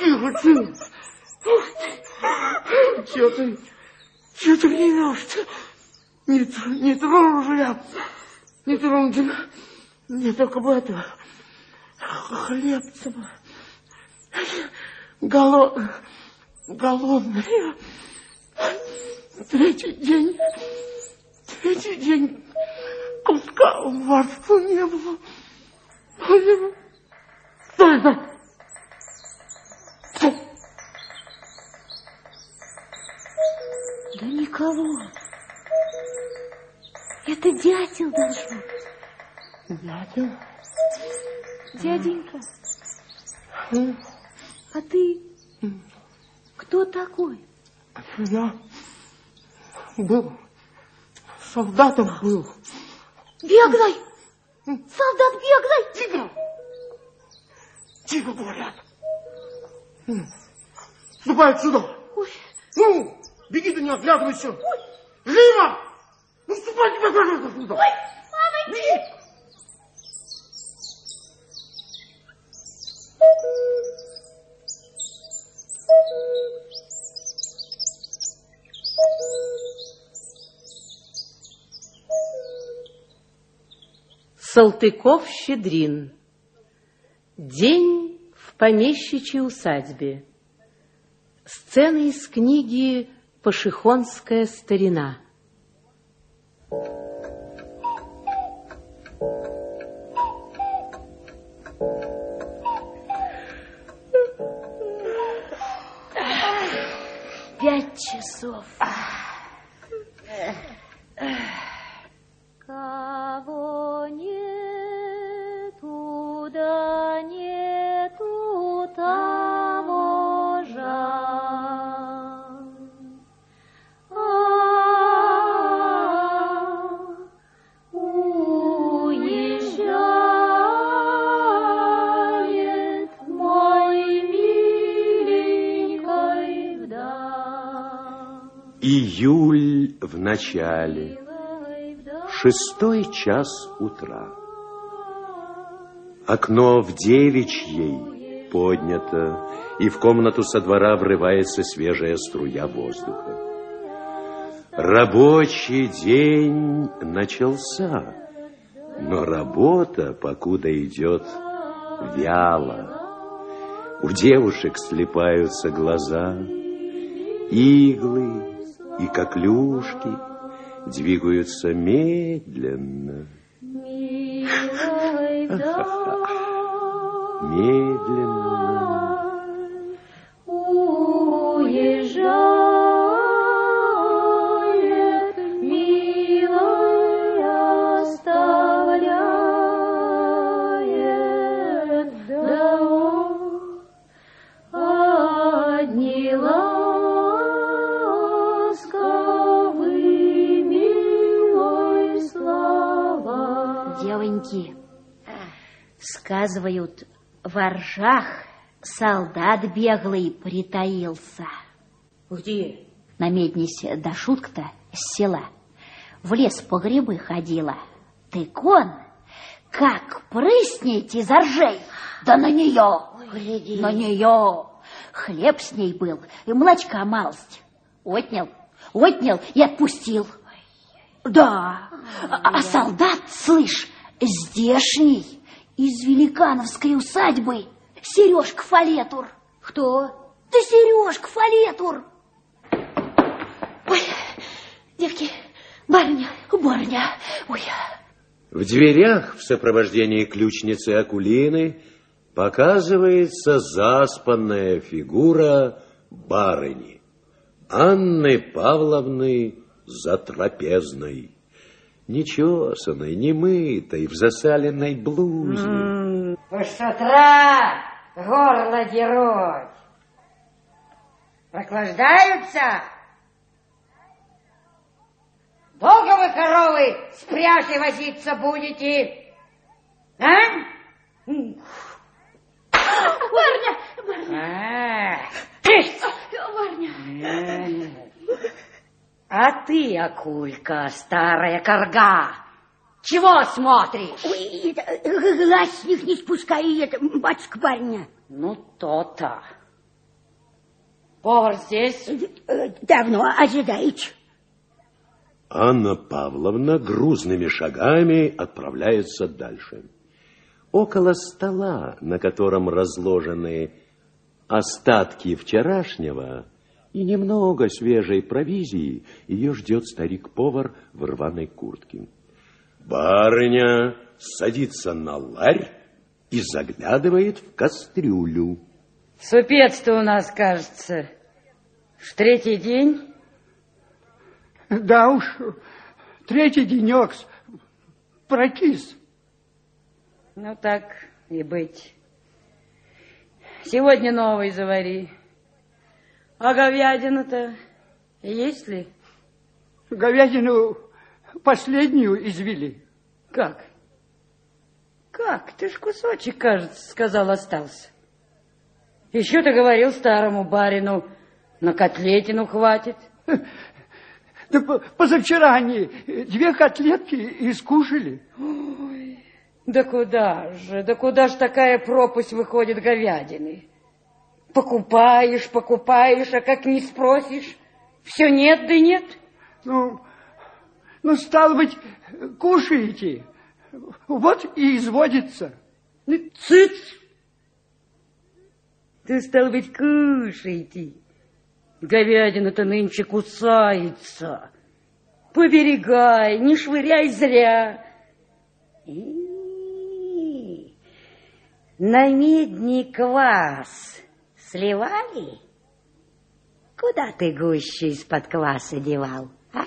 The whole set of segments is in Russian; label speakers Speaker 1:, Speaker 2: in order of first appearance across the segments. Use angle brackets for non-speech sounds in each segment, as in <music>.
Speaker 1: Тихо, тихо. Чего ты, чего ты гневешься? Не, не трожу я, не трону тебя. Мне только бы этого хлебца бы. Голод, голодный. Третий день, третий день куска во рту не было. Стой, стой.
Speaker 2: Да никого. Это дятел должно быть.
Speaker 1: Дятел?
Speaker 2: Дяденька, а ты кто такой?
Speaker 1: Я был солдатом был.
Speaker 2: Беглый! Солдат беглый!
Speaker 1: Тихо! Тихо, говорят. Ступай отсюда!
Speaker 2: Ой.
Speaker 1: Ну, беги ты, не оглядывайся! Ой. Живо! Ну, ступай, тебе говорю отсюда!
Speaker 2: Ой, мамоньки!
Speaker 1: Беги!
Speaker 3: Салтыков-Щедрин. День в помещичьей усадьбе. Сцена из книги «Пашихонская старина».
Speaker 2: Пять часов.
Speaker 4: В начале. Шестой час утра. Окно в девичьей поднято, и в комнату со двора врывается свежая струя воздуха. Рабочий день начался, но работа, покуда идет, вяло. У девушек слепаются глаза, иглы и коклюшки — двигаются медленно. Медленно.
Speaker 2: Девоньки, сказывают, во ржах солдат беглый притаился.
Speaker 3: Где?
Speaker 2: На меднисе до шутка-то с села. В лес по грибы ходила. Так он, как прыснет из ржей, да на нее,
Speaker 3: Гляди.
Speaker 2: на нее. Хлеб с ней был, и молочка малость. Отнял, отнял и отпустил. Да, а солдат, слышь, здешний, из великановской усадьбы, Сережка Фалетур.
Speaker 3: Кто?
Speaker 2: Да Сережка Фалетур. Ой, девки, барыня, барыня, ой.
Speaker 4: В дверях в сопровождении ключницы Акулины показывается заспанная фигура барыни Анны Павловны Затрапезной. Нечесанной, немытой, в засаленной блузе.
Speaker 5: Уж с утра горло дерут. Прохлаждаются? Долго вы, коровы, с пряжей возиться будете? А?
Speaker 6: Барня,
Speaker 5: А,
Speaker 6: барня.
Speaker 5: а ты, акулька, старая корга, чего смотришь?
Speaker 6: Ой, это, э, глаз с них не спускай, это, батюшка барня.
Speaker 5: Ну, то-то. Повар здесь?
Speaker 6: Э, Давно ожидаете.
Speaker 4: Анна Павловна грузными шагами отправляется дальше. Около стола, на котором разложены остатки вчерашнего и немного свежей провизии, ее ждет старик-повар в рваной куртке. Барыня садится на ларь и заглядывает в кастрюлю.
Speaker 5: Супец-то у нас, кажется, в третий день.
Speaker 7: Да уж, третий денек прокис.
Speaker 5: Ну, так и быть. Сегодня новый завари. А говядина-то есть ли?
Speaker 7: Говядину последнюю извели.
Speaker 5: Как? Как? Ты ж кусочек, кажется, сказал, остался. Еще ты говорил старому барину, на котлетину хватит.
Speaker 7: Да по- позавчера они две котлетки и скушали.
Speaker 5: Да куда же, да куда же такая пропасть выходит говядины? Покупаешь, покупаешь, а как не спросишь, все нет да нет.
Speaker 7: Ну, ну, стало быть, кушаете. Вот и изводится.
Speaker 5: Ну, цыц! Ты, стал быть, кушайте. Говядина-то нынче кусается. Поберегай, не швыряй зря. И, На медний квас сливали? Куда ты гущу из-под кваса девал, а?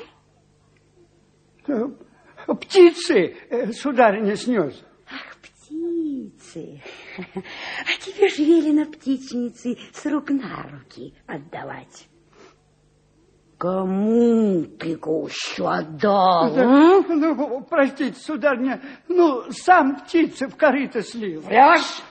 Speaker 7: Э, Птицы, э, сударыня, снес.
Speaker 5: Ах, птицы! <laughs> А тебе ж велено птичницы с рук на руки отдавать. Кому ты гущу отдал? м?
Speaker 7: Ну, простите, сударыня, ну, сам птицы в корыто слил.
Speaker 5: Врешь?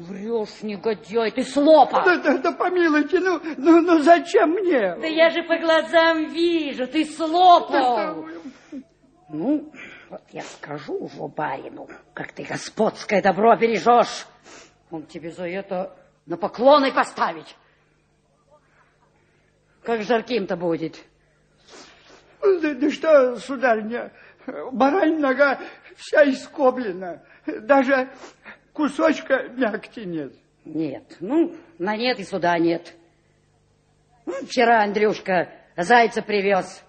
Speaker 5: Врешь, негодяй, ты слопа.
Speaker 7: Да, да, да помилуйте, ну, ну, ну зачем мне?
Speaker 5: Да я же по глазам вижу, ты слопал. Ну, вот я скажу уже барину, как ты господское добро бережешь. Он тебе за это на поклоны поставить. Как жарким-то будет.
Speaker 7: Да, да что, сударыня, барань нога вся искоблена. Даже кусочка мякти нет.
Speaker 5: Нет, ну, на нет и суда нет. Ну, вчера Андрюшка зайца привез.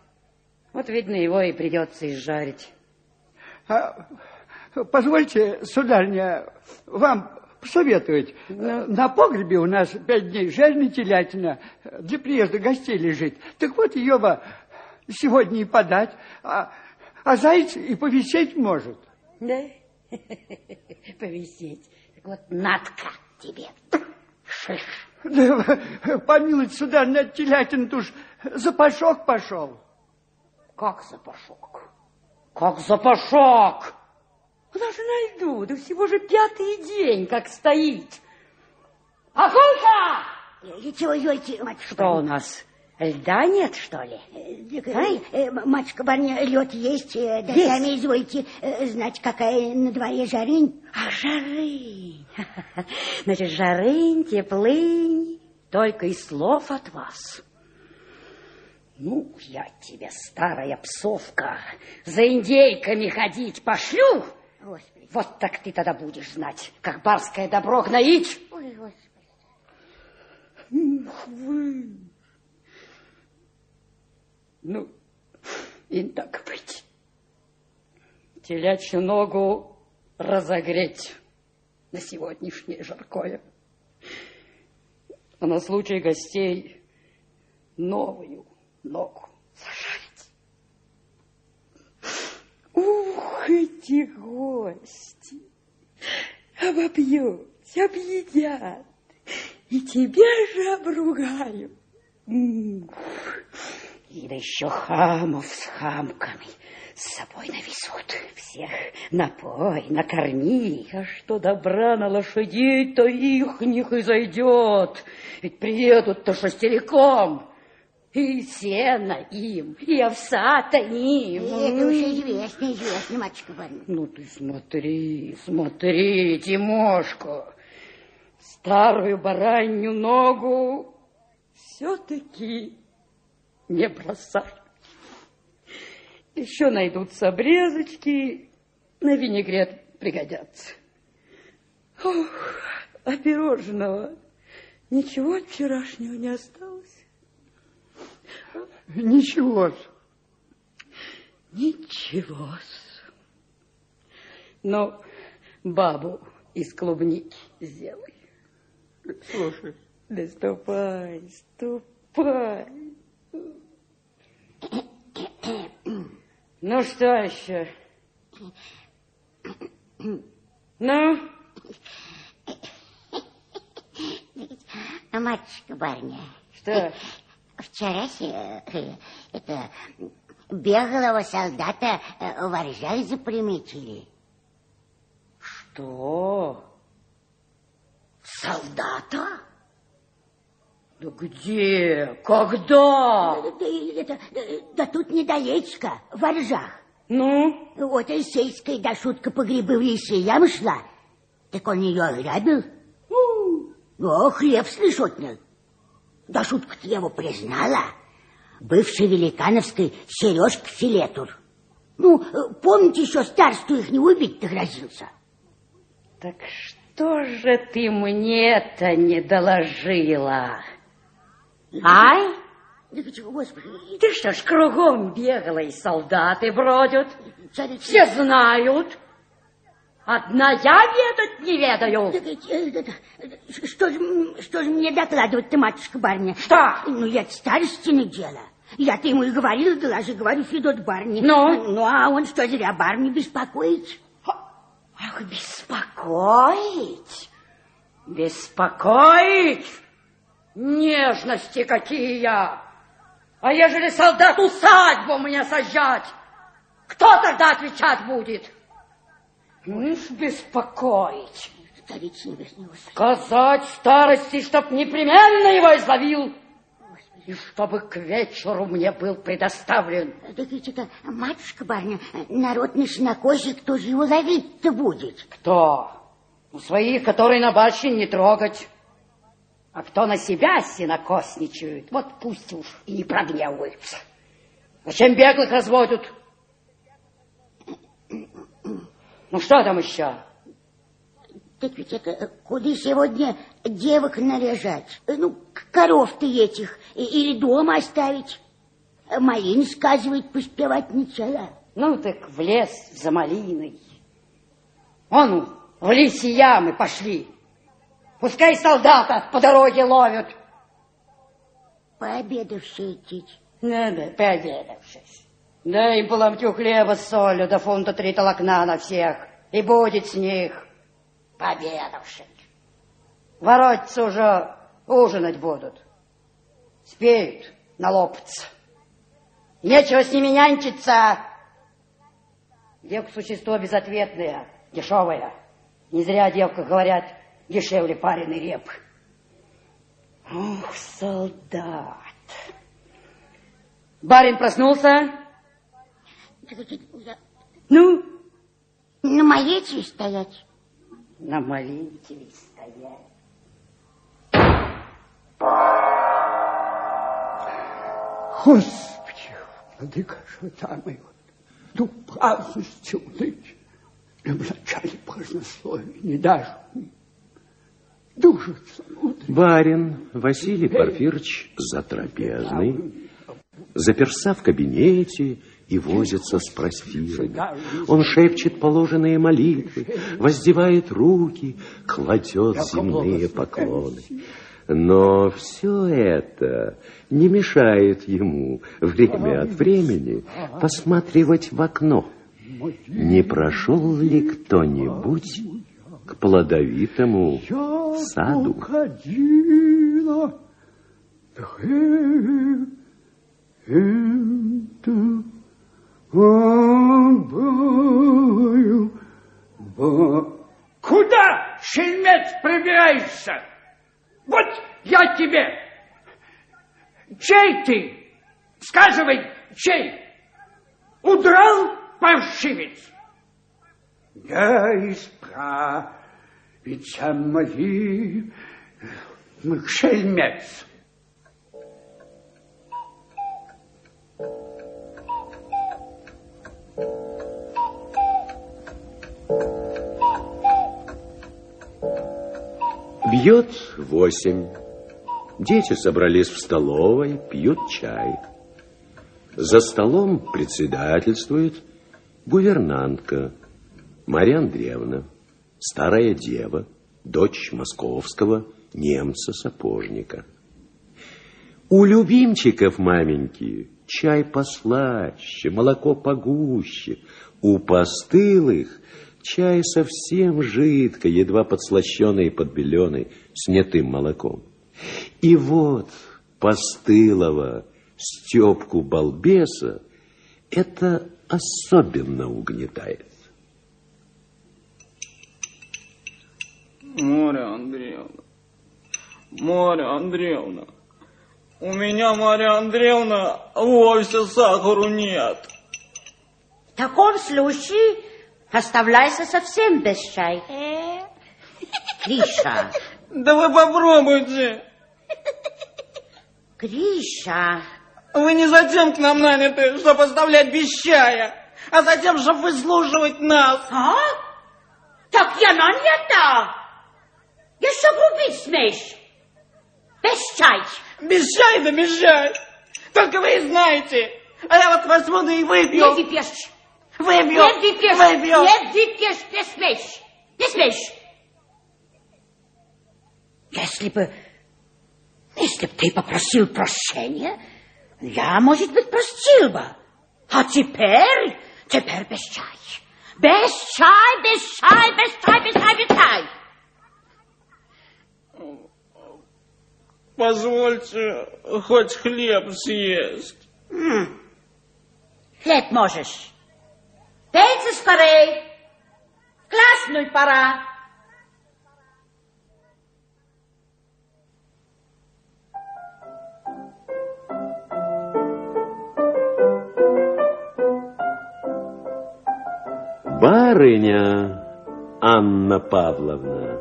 Speaker 5: Вот, видно, его и придется изжарить.
Speaker 7: А, позвольте, сударыня, вам посоветовать. На погребе у нас пять дней жирная телятина для приезда гостей лежит. Так вот ее бы сегодня и подать, а, а заяц и повисеть может.
Speaker 5: Да? <laughs> Повисеть. Так вот, надка тебе. Шиш.
Speaker 7: Да, помилуйте, сударыня, телятин-то уж запашок пошел.
Speaker 5: Как запашок? Как запашок? Куда же найду? Да всего же пятый день, как стоит. Акулька!
Speaker 6: Чего ете, матушка?
Speaker 5: Что у нас? Льда нет, что ли?
Speaker 6: Э, э, э, Матушка барня, лед есть, э, да
Speaker 5: Есть.
Speaker 6: сами извольте знать, какая на дворе жарынь.
Speaker 5: А жарынь. <laughs> Значит, жарынь, теплынь, только и слов от вас. Ну, я тебе, старая псовка, за индейками ходить пошлю.
Speaker 6: Господи,
Speaker 5: Вот так ты тогда будешь знать, как барское добро гноить.
Speaker 6: ой, господи.
Speaker 5: Ух вы! Ну, и так быть. Телячью ногу разогреть на сегодняшнее жаркое. А на случай гостей новую ногу зажарить. Какие гости! Обобьют, объедят, и тебя же обругают. М. И да еще хамов с хамками с собой навезут. Всех напой, накорми. А что добра на лошадей, то ихних и зайдет. Ведь приедут-то шестериком. И сено им, и овса-то им.
Speaker 8: Это уже известно, известно, матушка Барин.
Speaker 5: Ну ты смотри, смотри, Тимошка, старую баранью ногу все-таки не бросай. Еще найдутся обрезочки, на винегрет пригодятся. Ох, а пирожного ничего от вчерашнего не осталось?
Speaker 7: Ничего.
Speaker 5: Ничего. Но бабу из клубники сделай.
Speaker 7: Слушай,
Speaker 5: Да ступай, ступай. Ну что еще? Ну,
Speaker 8: А матушка барыня,
Speaker 5: что?
Speaker 8: вчера э, это беглого солдата э, в Оржах заприметили.
Speaker 5: Что?
Speaker 8: Солдата?
Speaker 5: Да где? Когда?
Speaker 8: Да, да, это, да, да тут недалечко, в Оржах.
Speaker 5: Ну,
Speaker 8: Вот и сельская да шутка по грибы в лесе ям шла. Так он ее ограбил. О, хлеб слышь отнял. Да шутка-то его признала. Бывший великановской Сережка Филетур. Ну, э, помните, еще старству их не убить-то грозился.
Speaker 5: так что же ты мне-то не доложила? Ай?
Speaker 8: Да господи,
Speaker 5: Ты что ж, кругом бегала и солдаты бродят?
Speaker 8: царица...
Speaker 5: Все знают. Одна я ведать не ведаю.
Speaker 8: Э, э, э, Что же, что же мне докладывать-то, матушка барня?
Speaker 5: Что?
Speaker 8: Ну, я старостины дело. Я-то ему и говорила, доложи, говорю, Федот барни.
Speaker 5: Ну?
Speaker 8: Ну, а он что, зря барни беспокоит?
Speaker 5: Ах, беспокоить? Беспокоить? Нежности какие! А ежели солдат усадьбу мне сажать, кто тогда отвечать будет? Ну, ж беспокоить.
Speaker 8: Царица небесная, Господи.
Speaker 5: Сказать старости, чтоб непременно его изловил, и чтобы к вечеру мне был предоставлен.
Speaker 8: Так ведь это, матушка барня, народ на козе, кто же его ловить-то будет?
Speaker 5: Кто? У своих, которые на башне не трогать. А кто на себя сенокосничает, вот пусть уж и не прогневаются. Зачем беглых разводят? Ну что там еще?
Speaker 8: Так ведь это, куда сегодня девок наряжать? Ну, к- коров-то этих, или дома оставить? Малин, сказывает, поспевать нечего.
Speaker 5: Ну так в лес за малиной. Он в лисе ямы пошли. Пускай солдата по дороге ловят.
Speaker 8: Пообедавши идти.
Speaker 5: Надо, пообедавшись. Дай им по ломтю хлеба с солью, до фунта три толокна на всех. И будет с них пообедавших. Воротиться уже ужинать будут. Спеют налопаться. Нечего с ними нянчиться. Девка существо безответное, дешевое. Не зря о девках говорят, дешевле пареный реп. Ох, солдат. Барин проснулся? Ну,
Speaker 8: На моей стоять.
Speaker 5: на молитве стоять.
Speaker 7: Господи, владыка, что там его, ну, праздности улыть, и в начале празднословия не дашь душится.
Speaker 4: Барин Василий Порфирыч затрапезный, заперся в кабинете и возится с просфирой. Он шепчет положенные молитвы, воздевает руки, кладет земные поклоны. Но все это не мешает ему время от времени посматривать в окно. не прошел ли кто-нибудь к плодовитому саду?
Speaker 7: Ходила, это обою, ба... Куда, шельмец, пробираешься? Вот я тебе. Чей ты? Сказывай, чей? Удрал, паршивец? Я исправиться мои, шельмец.
Speaker 4: Бьет восемь. Дети собрались в столовой, пьют чай. За столом председательствует гувернантка Марья Андреевна, старая дева, дочь московского немца-сапожника. У любимчиков маменьки чай послаще, молоко погуще. У постылых чай совсем жидко, едва подслащенный и подбеленный, снятым молоком. И вот постылого Степку балбеса это особенно угнетает.
Speaker 9: Марья Андреевна, Марья Андреевна, у меня, Марья Андреевна, вовсе сахару нет.
Speaker 6: В таком случае оставляйся совсем без чая. Гриша,
Speaker 9: Да вы попробуйте.
Speaker 6: Гриша,
Speaker 9: Вы не затем к нам наняты, чтобы оставлять без чая, а затем, чтобы выслушивать нас.
Speaker 6: а? Так я нанята. Грубить смеешь. Без чая.
Speaker 9: Без чая да без чая. Только вы знаете. А я вот возьму да и
Speaker 6: Не
Speaker 9: выпью.
Speaker 6: выпьешь.
Speaker 9: Выпью.
Speaker 6: Не выпьешь.
Speaker 9: Выпью.
Speaker 6: Не выпьешь. Не смеешь. Не смеешь. Если бы... Если бы ты попросил прощения, я, может быть, простил бы. А теперь... Теперь без чая. Без чая, без чая, без чая, без чая, без чая.
Speaker 9: Позвольте хоть хлеб съесть.
Speaker 6: Хлеб можешь. Пейте скорей. В классную пора.
Speaker 4: Барыня Анна Павловна,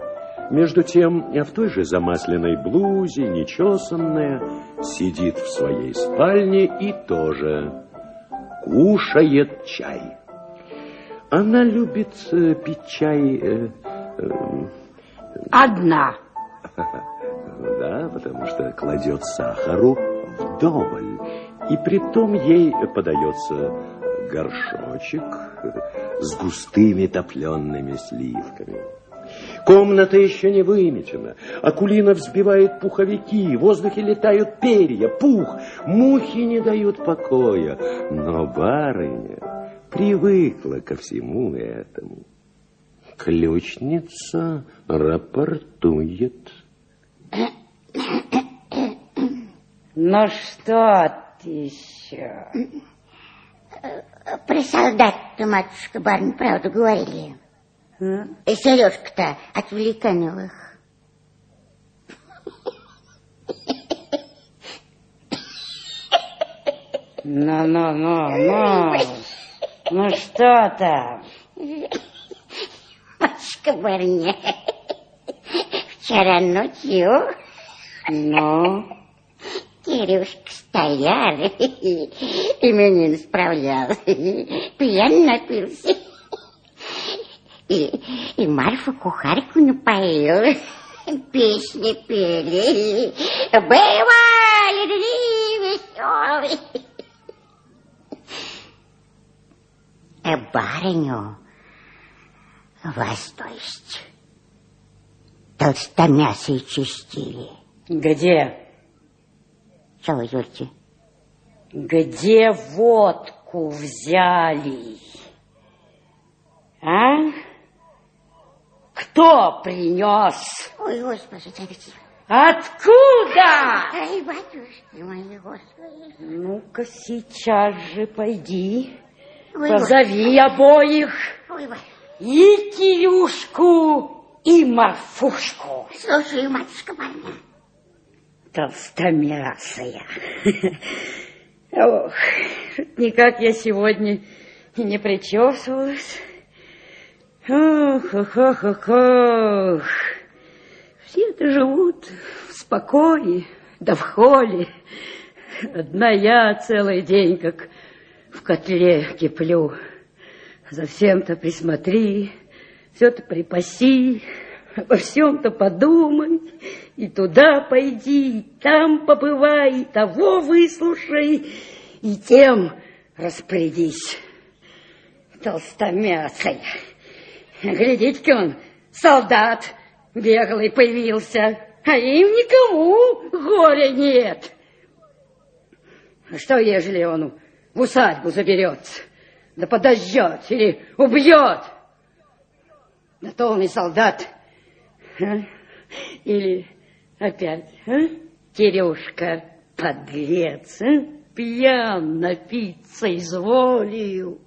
Speaker 4: между тем, в той же замасленной блузе, нечесанная, сидит в своей спальне и тоже кушает чай. Она любит э, пить чай, э, э,
Speaker 6: Одна. <laughs>
Speaker 4: да, потому что кладет сахару вдоволь, и притом ей подается горшочек с густыми топленными сливками. Комната еще не выметена. Акулина взбивает пуховики, в воздухе летают перья, пух. Мухи не дают покоя. Но барыня привыкла ко всему этому. Ключница рапортует.
Speaker 5: Ну что ты еще?
Speaker 8: Про солдат-то, матушка, барин, правду говорили. И Сережка-то отвлеканил их.
Speaker 5: Ну, ну, ну, ну. Ну что там?
Speaker 8: Матушка барыня, вчера ночью
Speaker 5: Ну?
Speaker 8: Кирюшка стоял, именин справлял, пьян напился. И, и Марфа кухарку напоил, песни пели. Бывали дни веселые. А барыню, вас, то есть, толстомясой чистили.
Speaker 5: Где?
Speaker 8: Вы говорите?
Speaker 5: Где водку взяли? А? Кто принес?
Speaker 8: Ой, господи, царь
Speaker 5: Откуда?
Speaker 8: Ай, батюшки мои, господи.
Speaker 5: Ну-ка, сейчас же пойди,
Speaker 8: Ой,
Speaker 5: позови обоих,
Speaker 8: Ой,
Speaker 5: и Кирюшку, и Марфушку.
Speaker 8: Слушай, матушка Барня.
Speaker 5: Толстомясая. <laughs> Ох, никак я сегодня не причесывалась. Ох, ох, ох, ох, ох. Все-то живут в спокое, да в холе. Одна я целый день, как в котле киплю. За всем-то присмотри, все-то припаси, обо всем-то подумай, и туда пойди, и там побывай, и того выслушай, и тем распорядись. Толстомясая. Глядите-ка он, солдат беглый появился, а им никому горя нет. Что, ежели он в усадьбу заберется, да подождет или убьет? Да то он и солдат. а? Или опять, а? Кирюшка, подлец, а? пьян напиться изволил.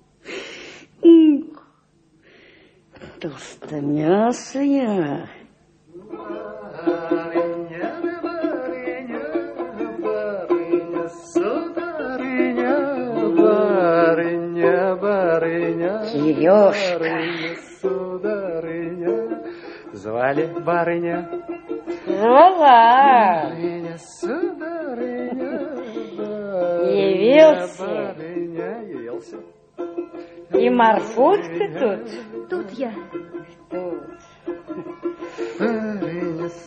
Speaker 5: Толстомясая.
Speaker 10: Барыня, барыня,
Speaker 5: Сережка.
Speaker 10: барыня, сударыня. Звали барыня.
Speaker 5: Звала.
Speaker 10: Барыня, сударыня, барыня,
Speaker 5: Явился.
Speaker 10: барыня, явился.
Speaker 5: И Марфутка тут.
Speaker 6: Тут я.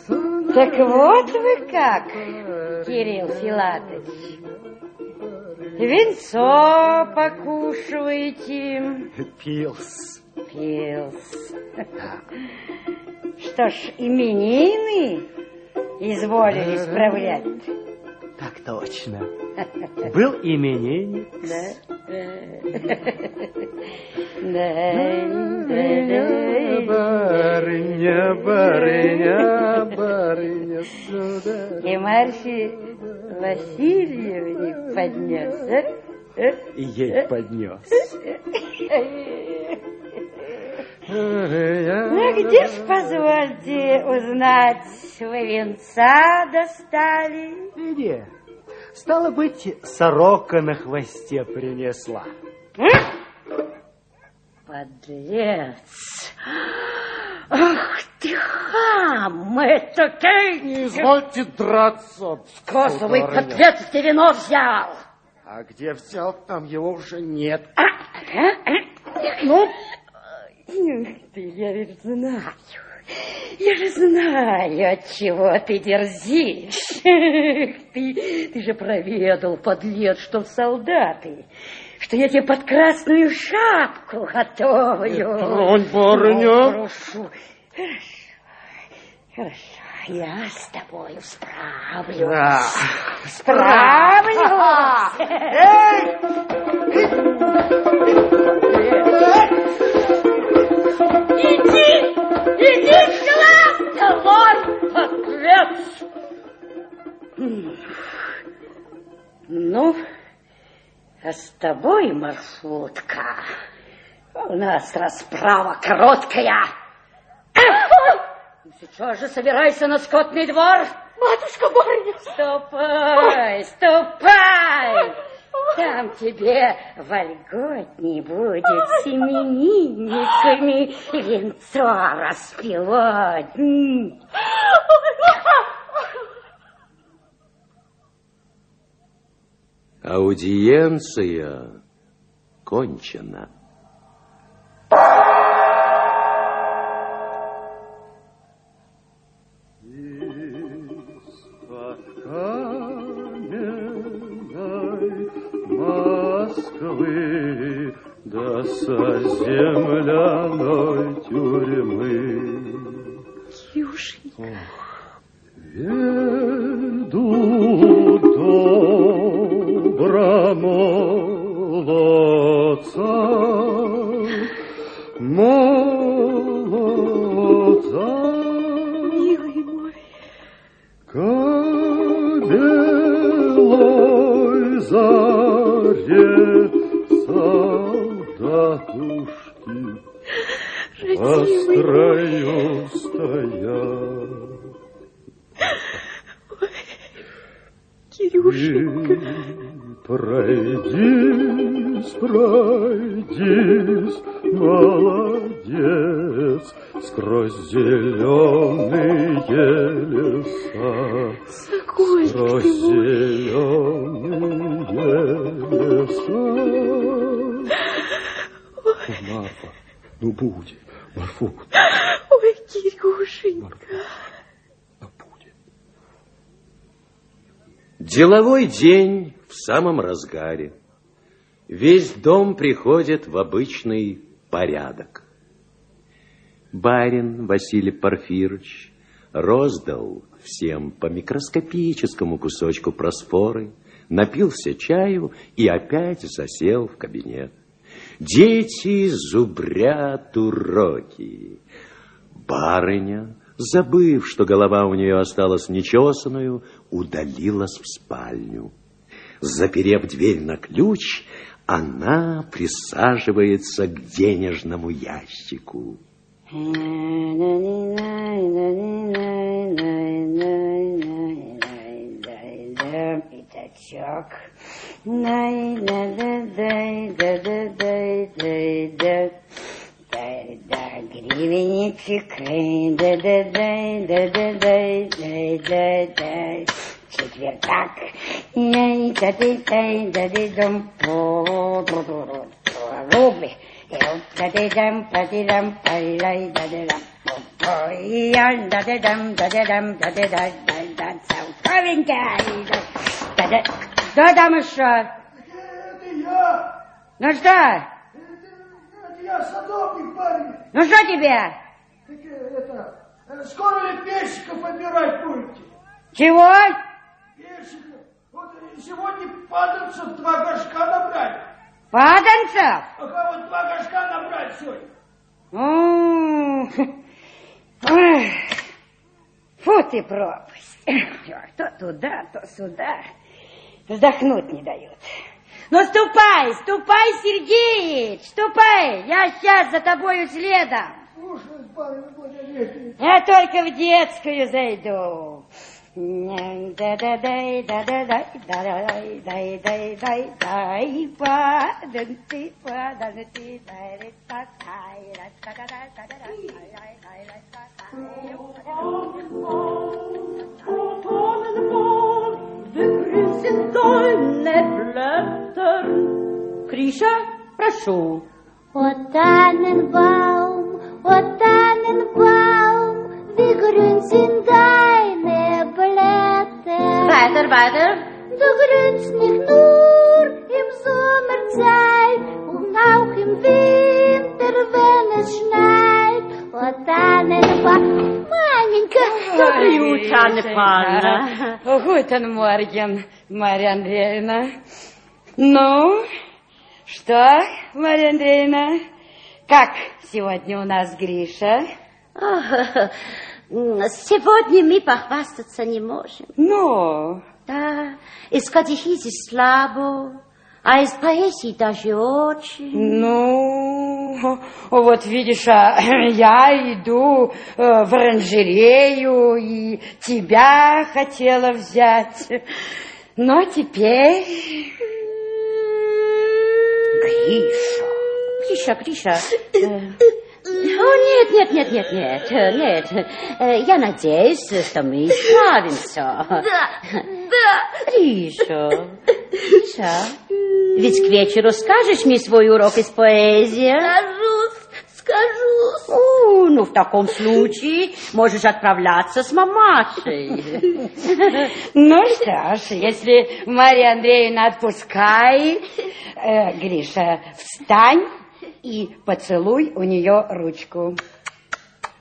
Speaker 10: Сударыня,
Speaker 5: Так вот вы как, Кирилл Филатович. Венцо покушиваете.
Speaker 10: пилс.
Speaker 5: Пилс. Что ж, именины изволили справлять.
Speaker 10: Так точно. Был именинник.
Speaker 5: Да.
Speaker 10: Барыня, барыня, барыня.
Speaker 5: И Марфе Васильевне поднес?
Speaker 10: И ей поднес.
Speaker 5: Ну, где ж, позвольте узнать, вы венца достали?
Speaker 10: Где? Стало быть, сорока на хвосте принесла.
Speaker 5: Подлец! Ах ты хам! Это ты!
Speaker 10: Извольте драться,
Speaker 5: Косовый подлец ты вино взял!
Speaker 10: А где взял, там его уже нет.
Speaker 5: А, а, а? Ну, ты, я ведь знаю. Я же знаю, от чего ты дерзишь. <laughs> Ты, ты же проведал, подлец, что солдаты, что я тебе под красную шапку готовлю.
Speaker 10: Тронь, барыня.
Speaker 5: Прошу. Хорошо, хорошо, я с тобою справлюсь.
Speaker 10: Да.
Speaker 5: Справлюсь. Иди, Ну, а с тобой, маршрутка, у нас расправа короткая. Ну, Сейчас же собирайся на скотный двор.
Speaker 6: Матушка барыня.
Speaker 5: Ступай, ступай. Там тебе вольготней будет с именинниками венцо распилать. М.
Speaker 4: Аудиенция кончена.
Speaker 10: Москвы до со земляной тюрьмы
Speaker 6: Юшенька.
Speaker 10: Веду Пройдись, пройдись, молодец, Сквозь зеленые леса,
Speaker 11: Сокольник
Speaker 10: Сквозь
Speaker 11: ты
Speaker 10: зеленые леса. Марфа, ну будет, Марфуха,
Speaker 11: Ой, Кирюшенька.
Speaker 4: Деловой день в самом разгаре. Весь дом приходит в обычный порядок. Барин Василий Порфирович роздал всем по микроскопическому кусочку просфоры, напился чаю и опять засел в кабинет. Дети зубрят уроки. Барыня, забыв, что голова у нее осталась нечесанную, удалилась в спальню. Заперев дверь на ключ, она присаживается к денежному ящику.
Speaker 5: Пятачок. Дай, да, да, дай, да, да, дай, дай, да. Дай, да, гривенничек, да, да, дай, да, да, дай, дай, дай, дай четвертак. Яй, да ты, тай, да ты, дом, руби. И вот да ты, дам, па ты, дам, па лай, да ты, дам. Яй, да ты, дам, да ты, дам, да ты, да, да, да, сауковенькая. Да, да, да, там еще. Ну что?
Speaker 7: Я садовник, парень.
Speaker 5: Ну что тебе?
Speaker 7: Так, э, это, э, скоро ли песиков обирать будете?
Speaker 5: Чего?
Speaker 7: Сегодня паданцев два горшка набрали.
Speaker 5: Паданцев?
Speaker 7: Ага, вот два горшка набрали сегодня.
Speaker 5: Ой, Фу ты пропасть. То туда, то сюда. Вздохнуть не дают. Ну ступай, ступай, Сергеич, ступай. Я сейчас за тобою следом.
Speaker 7: Слушай, благодарю.
Speaker 5: Я только в детскую зайду. Да-да-дай, да-да-дай, да-дай, дай, дай, дай, дай, паданцы, паданцы, дай, дай, дай, дай, дай, дай, дай, дай, дай, дай,
Speaker 11: Sin goldene Blätter. Krisha, прошу.
Speaker 12: O Tannenbaum, o Tannenbaum, wie grün sind deine Blätter.
Speaker 6: Weiter, weiter.
Speaker 12: Du grünst nicht nur im Sommerzeit und auch im Winter, wenn es schneit. O Tannenbaum, Маненька,
Speaker 3: Доброе утро, Анна Павловна.
Speaker 5: Гутен Морген, Марья Андреевна. Ну, что, Марья Андреевна, как сегодня у нас Гриша?
Speaker 6: Сегодня мы похвастаться не можем.
Speaker 5: Ну,
Speaker 6: Да, из катехизы слабо, а из поэзии даже очень.
Speaker 5: ну, вот видишь, а <clears throat> я иду э, в оранжерею и тебя хотела взять. Но теперь... Гриша.
Speaker 6: Гриша, Гриша. <clears throat> э, О, нет, нет, нет, нет, нет, э, нет. Э, Я надеюсь, что мы справимся.
Speaker 12: да, да.
Speaker 6: Гриша, Гриша, ведь к вечеру скажешь мне свой урок из поэзии?
Speaker 12: Скажусь, скажусь.
Speaker 6: О, ну, в таком случае можешь отправляться с мамашей.
Speaker 5: Ну что ж, если Марья Андреевна отпускает, э, Гриша, встань и поцелуй у нее ручку.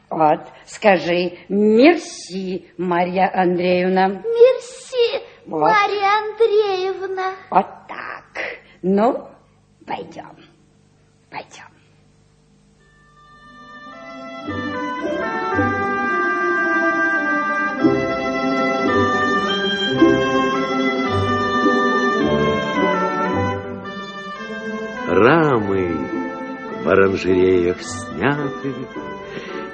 Speaker 5: Вот, скажи «Мерси, Марья Андреевна».
Speaker 12: Мерси,
Speaker 5: Вот.
Speaker 12: Марья Андреевна.
Speaker 5: Вот так. Ну, пойдем, пойдем.
Speaker 4: Рамы в оранжереях сняты,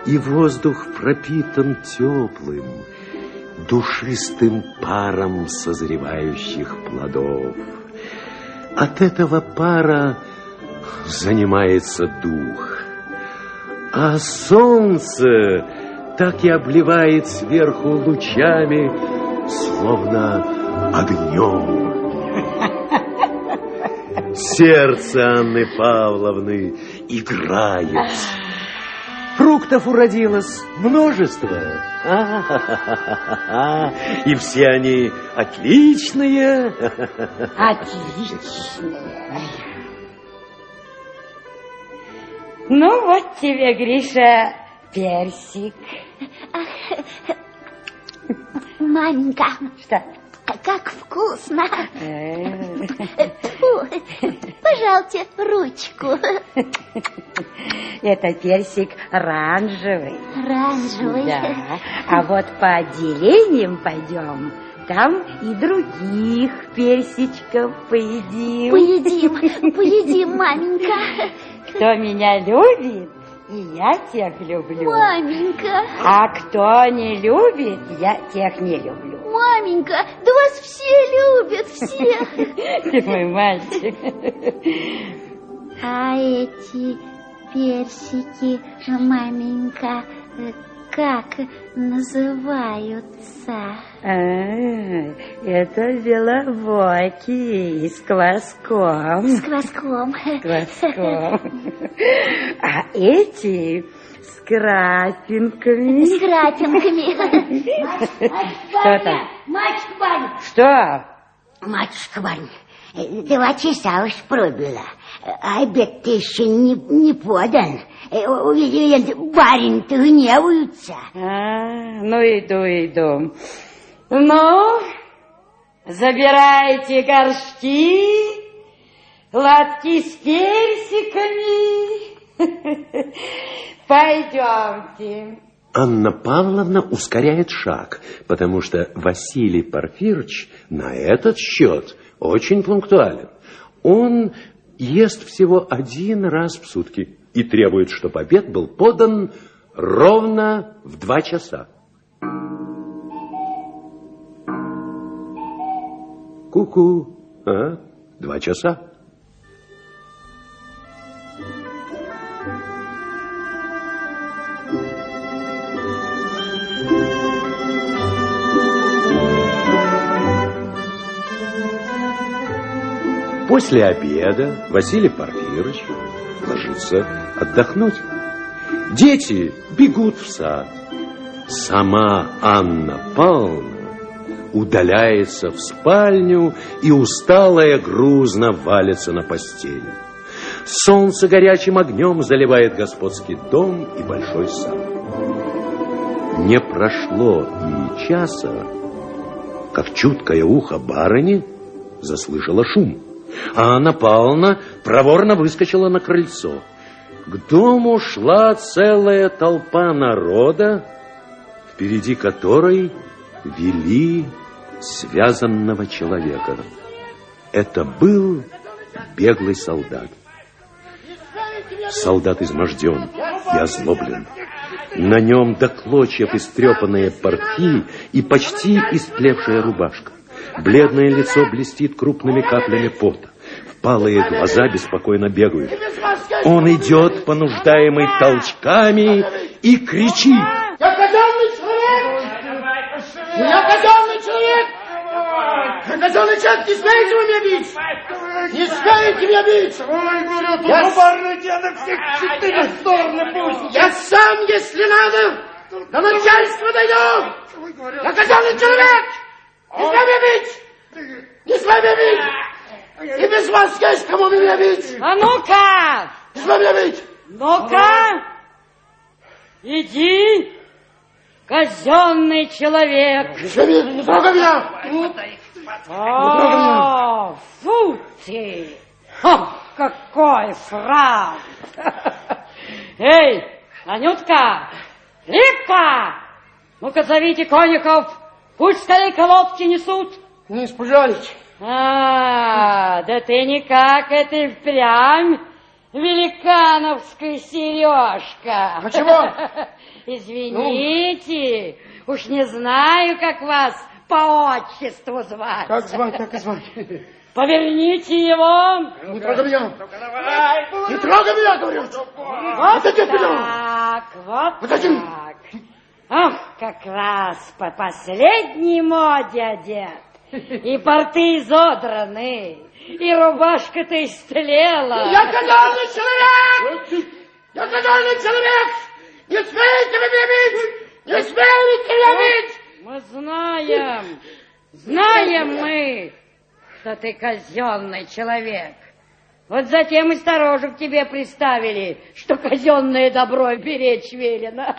Speaker 4: и воздух пропитан теплым, душистым паром созревающих плодов. От этого пара занимается дух, а солнце так и обливает сверху лучами, словно огнем. <laughs> Сердце Анны Павловны играет. <laughs> Фруктов уродилось множество. <laughs> И все они отличные. <laughs>
Speaker 5: Отличные. Ну, вот тебе, Гриша, персик.
Speaker 12: Маменька,
Speaker 5: Что?
Speaker 12: Как вкусно.
Speaker 5: Э,
Speaker 12: Фу, Пожалуйте ручку.
Speaker 5: Это персик оранжевый.
Speaker 12: Оранжевый.
Speaker 5: Да. А вот по отделениям пойдем. Там и других персичков поедим.
Speaker 12: Поедим, поедим, маменька.
Speaker 5: Кто меня любит, и я тех люблю.
Speaker 12: Маменька,
Speaker 5: А кто не любит, я тех не люблю.
Speaker 12: маменька, да вас все любят, все. <laughs>
Speaker 5: Ты мой мальчик.
Speaker 12: А эти персики, маменька, э, как называются?
Speaker 5: А, это белобокий с кваском.
Speaker 12: С кваском.
Speaker 5: Кваском. А эти с крапинками.
Speaker 12: С крапинками.
Speaker 5: Что там?
Speaker 8: Мачка Барни,
Speaker 5: Что?
Speaker 8: Барни, э, два часа уж пробило, обед-то еще не, не подан. Э, Увидели, барин-то гневаются.
Speaker 5: А, ну иду, иду. Ну, забирайте горшки, лотки с персиками. <laughs> Пойдемте.
Speaker 4: Анна Павловна ускоряет шаг, потому что Василий Порфирыч на этот счет очень пунктуален. Он ест всего один раз в сутки и требует, чтобы обед был подан ровно в два часа. Ку-ку. А? Два часа? После обеда Василий Порфирыч ложится отдохнуть. Дети бегут в сад. Сама Анна Павловна удаляется в спальню и усталая грузно валится на постели. Солнце горячим огнем заливает господский дом и большой сад. Не прошло и часа, как чуткое ухо барыни заслышало шум. А Анна Павловна проворно выскочила на крыльцо. К дому шла целая толпа народа, впереди которой вели связанного человека. Это был беглый солдат. Солдат изможден и озлоблен. На нем до клочьев истрепанные портки и почти истлевшая рубашка. Бледное лицо блестит крупными каплями пота. Впалые глаза беспокойно бегают. Он идет, понуждаемый толчками, и кричит.
Speaker 1: Я казенный человек! Я казенный человек! Я казенный человек, не смеете вы меня бить! Не смеете меня бить! Ой, говорю, я на всех четыре стороны пусть! Я сам, если надо, до начальства дойду! Я казенный человек! Не смей бить! Не смей меня бить! И без вас есть кому меня бить!
Speaker 5: А ну-ка!
Speaker 1: Не смей меня бить!
Speaker 5: Ну-ка! Иди, казенный человек!
Speaker 1: Не смей меня, не трогай меня!
Speaker 5: О, фу ты! Ха, какой фраг! Эй, Анютка! Липка! Ну-ка зовите конюхов, пусть скорее колодки несут.
Speaker 1: Не испужались.
Speaker 5: А, да ты никак, это и впрямь великановская сережка.
Speaker 1: Почему? <laughs>
Speaker 5: Извините, уж не знаю, как вас по отчеству звать.
Speaker 1: Как звать, так и звать.
Speaker 5: Поверните его.
Speaker 1: Не трогай меня. Не трогай меня, говорю.
Speaker 5: Вот так, вот так. Ах, как раз по последней моде одет. И порты изодраны, и рубашка-то истлела.
Speaker 1: Я казенный человек! Я казенный человек! Не смейте вы меня бить! Не смейте меня бить!
Speaker 5: Мы знаем, знаем мы, что ты казенный человек. Вот затем и сторожу к тебе приставили, что казенное добро беречь велено.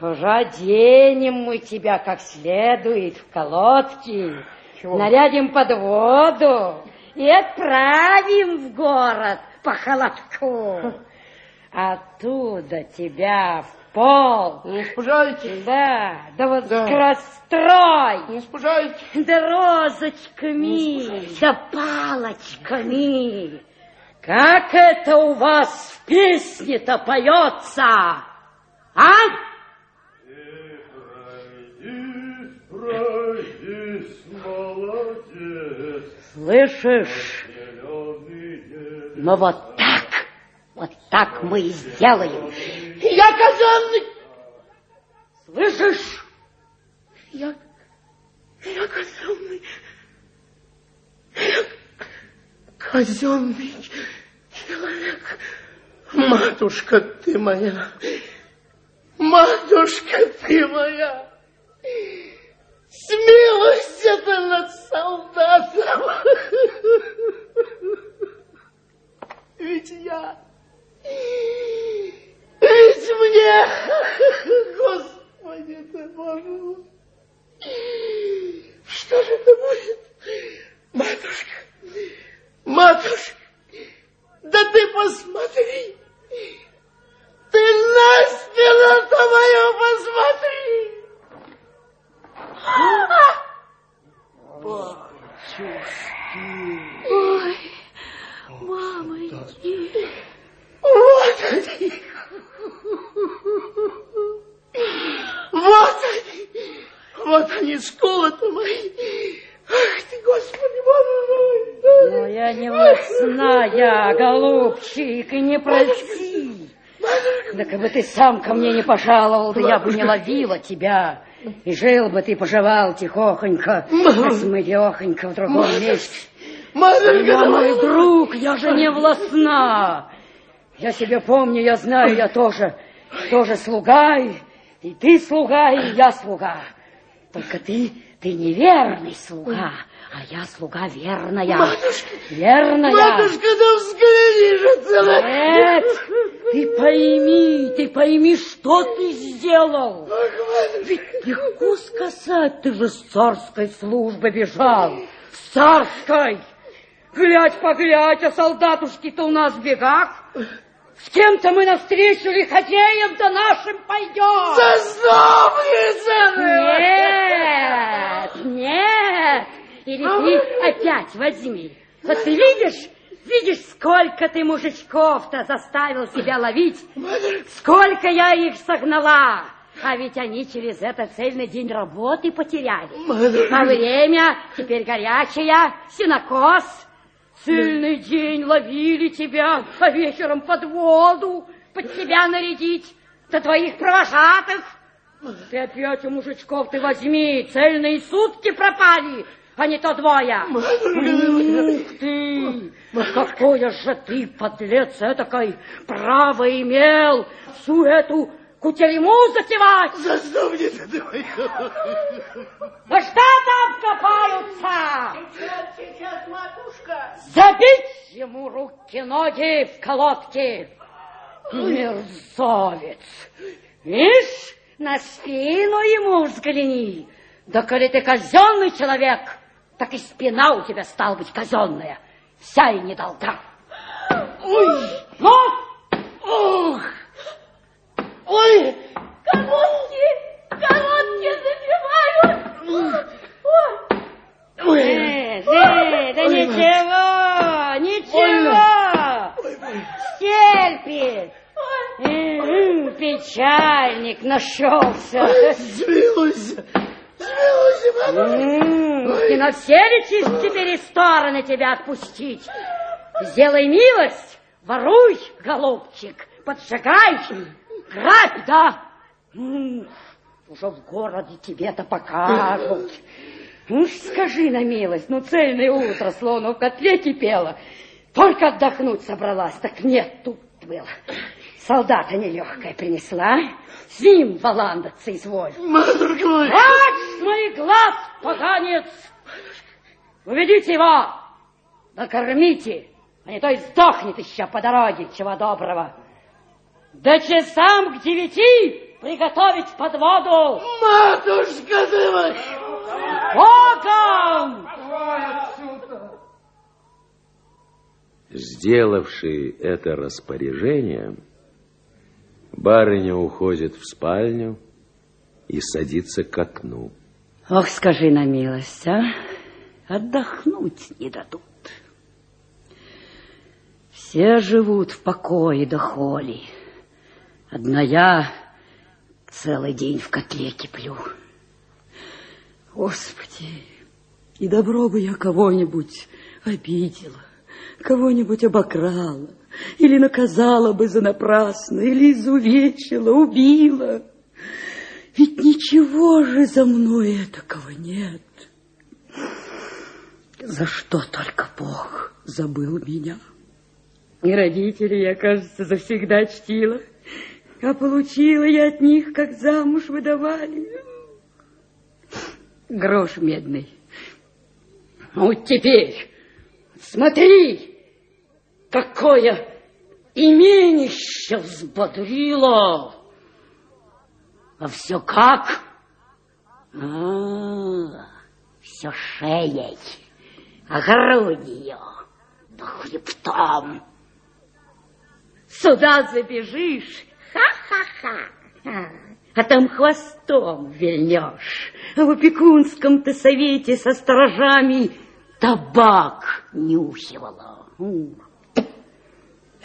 Speaker 5: Уже оденем мы тебя как следует в колодки, нарядим под воду и отправим в город по холодку. Оттуда тебя в пол.
Speaker 1: Не спужайте.
Speaker 5: Да, да вот
Speaker 1: Да.
Speaker 5: скорострой.
Speaker 1: Не спужайте.
Speaker 5: Да розочками, да палочками. Как это у вас в песне-то поется, а? Слышишь? Но вот так, вот так мы и сделаем.
Speaker 1: Я казенный.
Speaker 5: Слышишь?
Speaker 1: Я... Я казенный. Я казенный человек. Матушка ты моя. Матушка ты моя. Смилость это над солдатом. Ведь я... Ведь мне... Господи ты, Боже. Что же это будет? Матушка, матушка, да ты посмотри. Ты на спину-то посмотри.
Speaker 11: Ой, мамочки.
Speaker 1: Вот они. Вот они. Вот они, скулы-то мои. Ах ты, Господи, Боже мой.
Speaker 5: Ну, я не властная, голубчик, и не проси. Да как бы ты сам ко мне не пожаловал, да я бы не ловила тебя. И жил бы ты, поживал тихохонько, смырехонько в другом месте.
Speaker 1: Матушка
Speaker 5: Я мой друг, я же не властна. Я себя помню, я знаю, я тоже, тоже слуга, и, и ты слуга, и я слуга. Только ты, ты неверный слуга, а я слуга верная.
Speaker 1: Матушка,
Speaker 5: Верная.
Speaker 1: матушка, да взгляни же целая.
Speaker 5: Нет, ты пойми, ты пойми, что ты сделал.
Speaker 1: Ах.
Speaker 5: Ведь легко сказать, ты же с царской службы бежал. С царской. Глядь, поглядь, а солдатушки-то у нас в бегах. С кем-то мы навстречу лиходеем, да нашим пойдем.
Speaker 1: Заступница!
Speaker 5: Нет, нет. Или ты опять возьми. Вот ты видишь, видишь, сколько ты мужичков-то заставил себя ловить, сколько я их согнала. А ведь они через это цельный день работы потеряли. А время теперь горячее, синокос. Цельный день ловили тебя, а вечером под воду под себя нарядить, до твоих провожатых. Ты опять у мужичков ты возьми, цельные сутки пропали, а не то двое. Ух ты, какое же ты, подлец этакой, право имел всю эту кутерьму затевать.
Speaker 1: Заступница ты моя.
Speaker 5: Да что там копаются?
Speaker 1: Сейчас, сейчас, матушка.
Speaker 5: Забить ему руки-ноги в колодки. Мерзавец! Видишь, на спину ему взгляни. Да коли ты казенный человек, так и спина у тебя стала быть казенная. Вся и не долга. Ой, ну, ух,
Speaker 1: Ой,
Speaker 11: Колодки, колодки забивают. Ой,
Speaker 5: э, э, да ничего, ничего. цепи. М, Печальник нашелся.
Speaker 1: Смилуйся,
Speaker 5: И на все ли теперь и стороны тебя отпустить? Сделай милость, воруй, голубчик, поджигай, грабь, да? Уже в городе тебе-то покажут. Ну, скажи на милость, ну цельное утро, словно в котле кипело. Только отдохнуть собралась, так нет, тут было. Солдата нелегкая принесла, с ним валандаться изволь.
Speaker 1: Матушка моя!
Speaker 5: Прочь с моих глаз, поганец! Уведите его, накормите, а не то и сдохнет еще по дороге, чего доброго. До часам к девяти приготовить подводу.
Speaker 1: Матушка ты моя!
Speaker 5: Богом!
Speaker 4: Сделавший это распоряжение, барыня уходит в спальню и садится к окну.
Speaker 5: Ох, скажи на милость, а? Отдохнуть не дадут. Все живут в покое да холи. Одна я целый день в котле киплю. Господи, и добро бы я кого-нибудь обидела, кого-нибудь обокрала, или наказала бы за напрасно, или изувечила, убила. Ведь ничего же за мной этакого нет. За что только Бог забыл меня. И родителей я, кажется, завсегда чтила, а получила я от них, как замуж выдавали. Грош медный. Ну, теперь смотри, какое именище взбодрило. А все как? А, все шеей, а грудью, да хребтом. Сюда забежишь, ха-ха-ха, а там хвостом вильнешь. А в опекунском-то совете со сторожами табак нюхивала.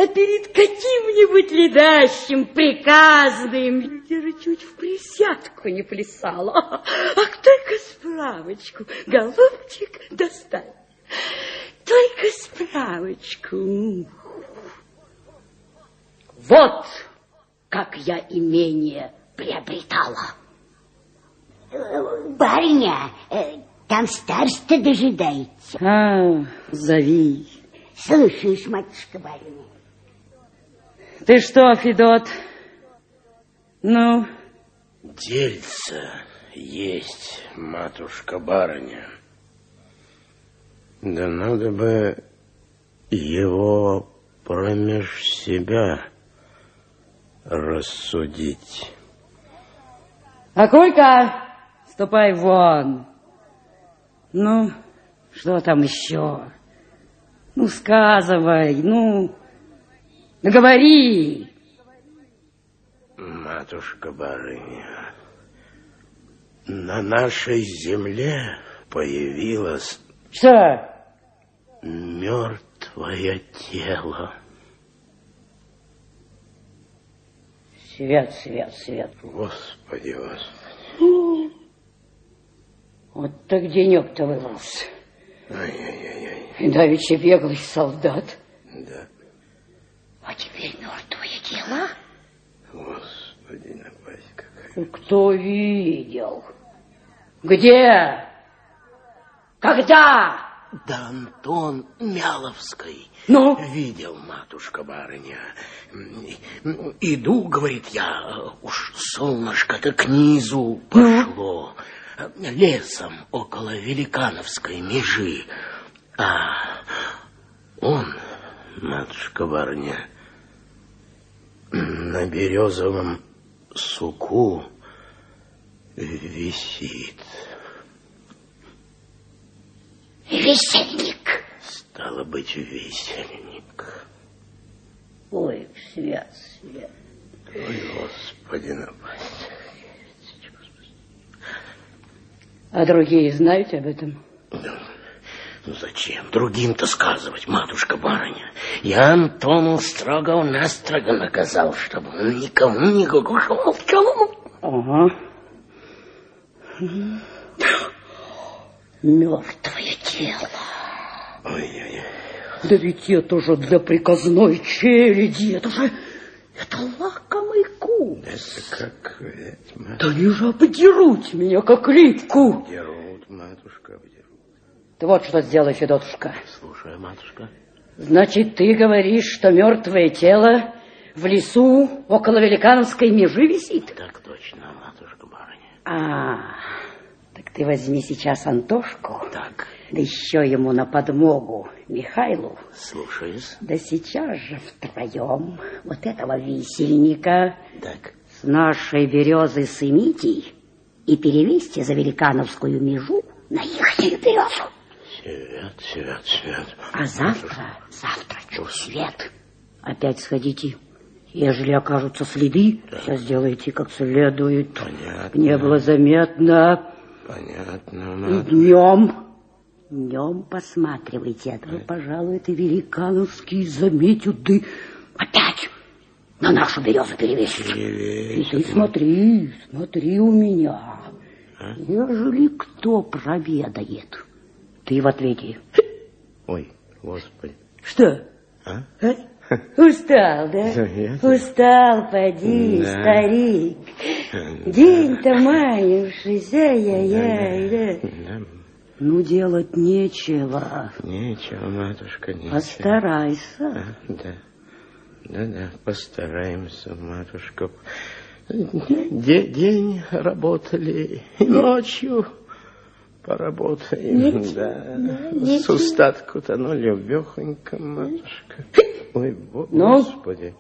Speaker 5: А перед каким-нибудь ледащим приказным же чуть в присядку не плясала. <laughs> Ах, только справочку, голубчик, достань. Только справочку. Вот как я имение приобретала.
Speaker 8: Барыня, э, там староста дожидается.
Speaker 5: А, зови.
Speaker 8: Слушаюсь, матушка барыня.
Speaker 5: Ты что, Федот? Ну?
Speaker 13: Дельце есть, матушка-барыня. Да надо бы его промеж себя рассудить.
Speaker 5: Акулька, ступай вон. Ну, что там еще? Ну, сказывай, ну, ну, говори.
Speaker 13: Матушка-барыня, на нашей земле появилось...
Speaker 5: Что?
Speaker 13: Мертвое тело.
Speaker 5: Свет, свет, свет.
Speaker 13: Господи, Господи.
Speaker 5: Вот так денек-то вырвался.
Speaker 13: Ай-яй-яй.
Speaker 5: И давеча беглый солдат.
Speaker 13: Да.
Speaker 5: А теперь мертвое тело?
Speaker 13: Господи, напасть какая.
Speaker 5: Кто видел? Где? Когда?
Speaker 13: Да Антон Мяловской
Speaker 5: Ну?
Speaker 13: видел, матушка-барыня. Иду, говорит я, уж солнышко-то к низу пошло. Лесом около Великановской межи. А он, матушка-барыня, на березовом суку висит.
Speaker 8: Весельник.
Speaker 13: Стало быть, висельник.
Speaker 5: Ой, свет, свет.
Speaker 13: Ой, Господи, напасть.
Speaker 5: А другие знают об этом?
Speaker 13: Ну зачем другим-то сказывать, матушка-барыня? Я Антону строго-настрого наказал, чтобы он никому не молчал.
Speaker 5: Ага. Мертвое тело.
Speaker 13: Ой-ой-ой.
Speaker 5: Да ведь это же для приказной челяди, это же... Это лакомый кус.
Speaker 13: Это как... это,
Speaker 5: Да они же обдерут меня, как рыбку.
Speaker 13: Обдерут, матушка, обдерут.
Speaker 5: Ты вот что сделай, Федотушка.
Speaker 13: Слушаю, матушка.
Speaker 5: Значит, ты говоришь, что мертвое тело в лесу около великановской межи висит?
Speaker 13: Так точно, матушка-барыня.
Speaker 5: А, так ты возьми сейчас Антошку.
Speaker 13: Так.
Speaker 5: Да еще ему на подмогу Михайлу.
Speaker 13: Слушаюсь.
Speaker 5: Да сейчас же втроем вот этого висельника
Speaker 13: Так.
Speaker 5: с нашей березы сымите и перевесьте за великановскую межу на ихнюю березу.
Speaker 13: Свет, свет, свет.
Speaker 5: А завтра, завтра чуть свет. Опять сходите. Ежели окажутся следы, все сделайте как следует.
Speaker 13: Понятно.
Speaker 5: Не было заметно.
Speaker 13: Понятно,
Speaker 5: И
Speaker 13: матушка.
Speaker 5: днем, днем посматривайте, а то, пожалуй, это великановский заметят, да опять на нашу березу перевесит. И ты смотри, смотри у меня. Ежели кто проведает, ты в ответе.
Speaker 13: Ой, господи.
Speaker 5: Что?
Speaker 13: А?
Speaker 5: А? <laughs> Устал, да? Устал, поди,
Speaker 13: Да.
Speaker 5: старик. День-то маявшийся, ай-яй-яй, да.
Speaker 13: Да,
Speaker 5: Ну, делать нечего.
Speaker 13: нечего, матушка, нечего.
Speaker 5: Постарайся.
Speaker 13: А, да. Да-да, постараемся, матушка. Де- день работали, и ночью поработаем.
Speaker 5: Ничего,
Speaker 13: да.
Speaker 5: да,
Speaker 13: С устатку-то, ну, любехонько, матушка. Ой, бо-
Speaker 5: Ну?
Speaker 13: господи.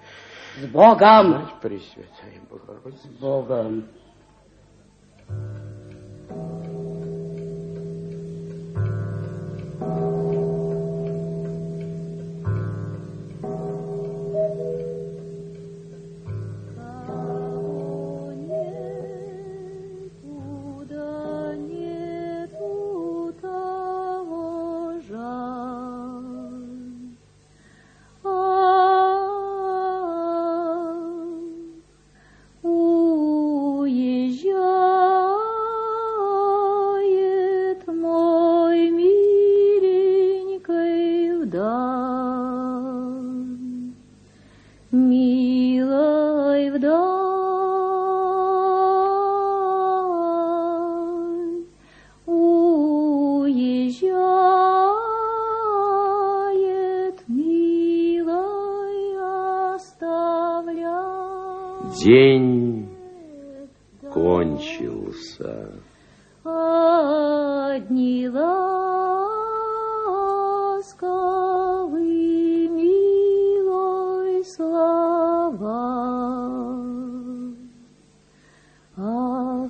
Speaker 5: С Богом!
Speaker 13: Мать Пресвятая Богородица.
Speaker 5: С Богом!
Speaker 11: Куда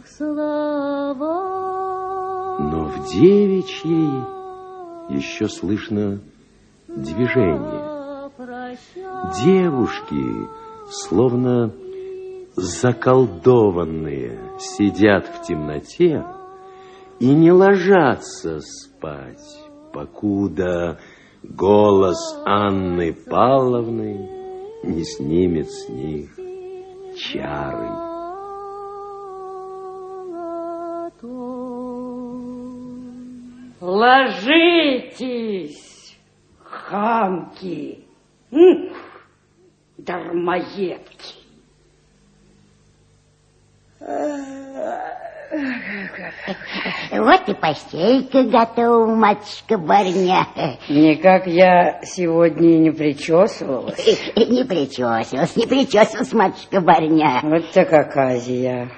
Speaker 11: Ах, слова.
Speaker 4: Но в девичьей еще слышно движение. Девушки, словно заколдованные, сидят в темноте и не ложатся спать, покуда голос Анны Павловны не снимет с них чары.
Speaker 5: Ложитесь, хамки, дармоедки.
Speaker 8: Вот и постелька готова, матушка-барыня.
Speaker 5: Никак я сегодня и не причесывалась.
Speaker 8: Не причесывалась, не причесывалась, матушка-барыня.
Speaker 5: Вот так оказия.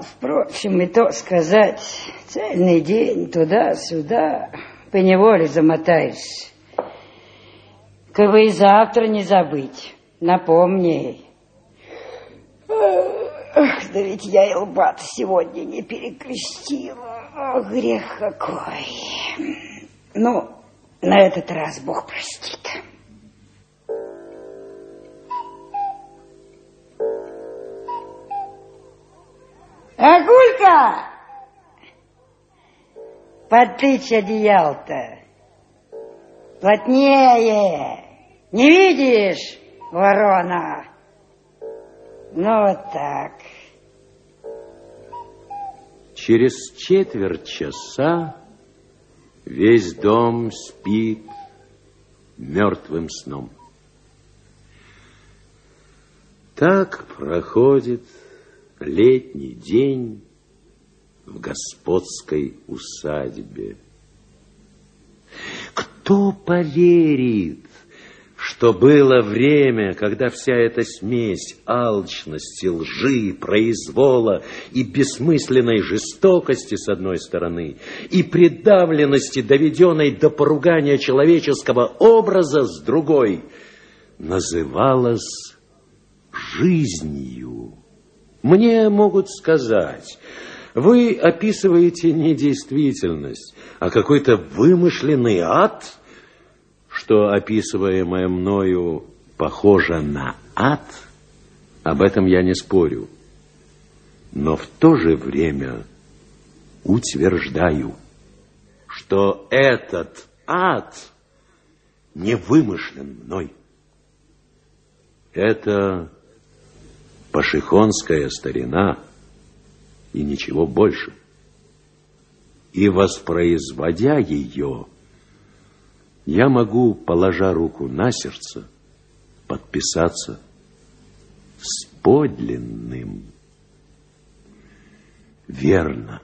Speaker 5: Впрочем, и то сказать, цельный день туда-сюда, поневоле замотаешься. Кого и завтра не забыть, напомни. Ах, да ведь я и лба сегодня не перекрестила. Ох, грех какой. Ну, на этот раз Бог простит. Агулька! Потычь одеял-то. Плотнее. Не видишь, ворона? Ну, вот так.
Speaker 4: Через четверть часа весь дом спит мертвым сном. Так проходит летний день в господской усадьбе. Кто поверит, что было время, когда вся эта смесь алчности, лжи, произвола и бессмысленной жестокости с одной стороны и придавленности, доведенной до поругания человеческого образа с другой, называлась жизнью. Мне могут сказать, вы описываете не действительность, а какой-то вымышленный ад, что описываемое мною похоже на ад, об этом я не спорю. Но в то же время утверждаю, что этот ад не вымышлен мной. Это пашихонская старина и ничего больше. И воспроизводя ее, я могу, положа руку на сердце, подписаться с подлинным. Верно.